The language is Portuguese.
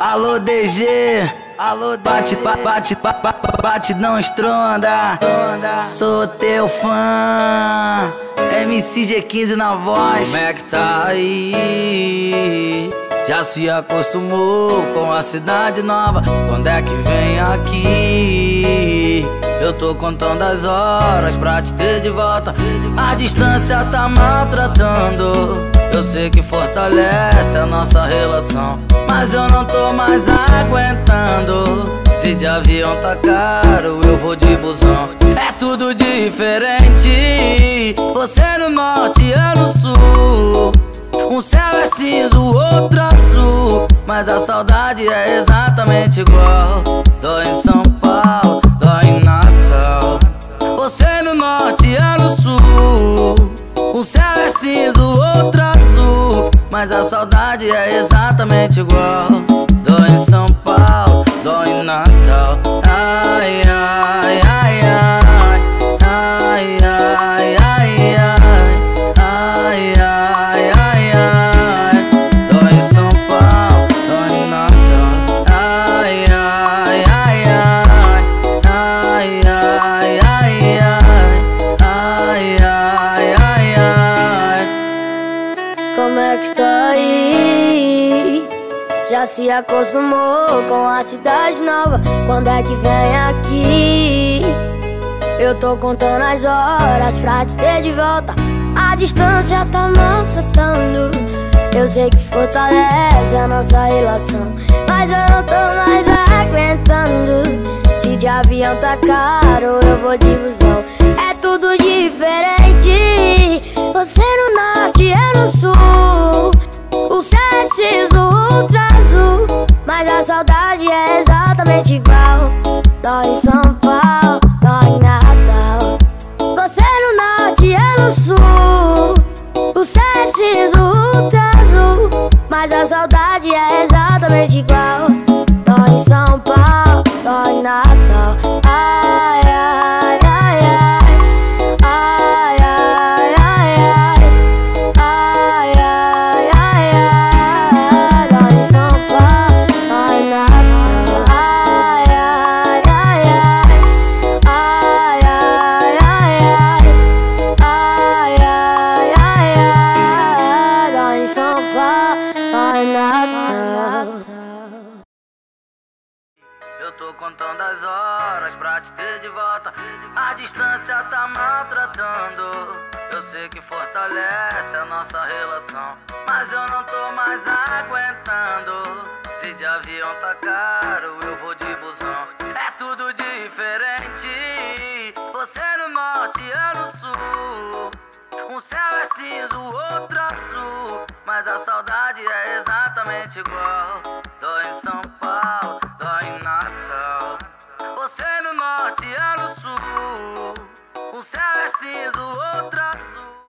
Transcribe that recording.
Alô DG, alô bate, bate, bate, bate, não estronda. Sou teu fã, MC G15 na voz. Como é que tá aí? Já se acostumou com a cidade nova? Quando é que vem aqui? Eu tô contando as horas pra te ter de volta. A distância tá maltratando. Eu sei que fortalece a nossa relação. Mas eu não tô mais aguentando. Se de avião tá caro, eu vou de busão. É tudo diferente. Você no norte, eu no sul. Um céu é cinza, o outro azul. Mas a saudade é exatamente igual. Dói em São Mas a saudade é exatamente igual. Dói em São Paulo, dói em Natal. Ai, ai, ai. Já se acostumou com a cidade nova? Quando é que vem aqui? Eu tô contando as horas pra te ter de volta. A distância tá maltratando. Eu sei que fortalece a nossa relação. Mas eu não tô mais aguentando. Se de avião tá caro, eu vou de busão. É tudo diferente. Saudade é exatamente igual. Dói em São Paulo, dói em Natal. Você no norte, eu no sul. O céu é cinza, o azul. Mas a saudade é exatamente igual. Eu tô contando as horas pra te ter de volta. A distância tá maltratando. Eu sei que fortalece a nossa relação. Mas eu não tô mais aguentando. Se de avião tá caro, eu vou de busão. É tudo diferente. Você no norte, eu no sul. Um céu é cinza, o outro azul. Mas a saudade é exatamente igual. Dói em São Paulo, dói em Natal. Você no norte, eu no sul. Um céu é cinza, o.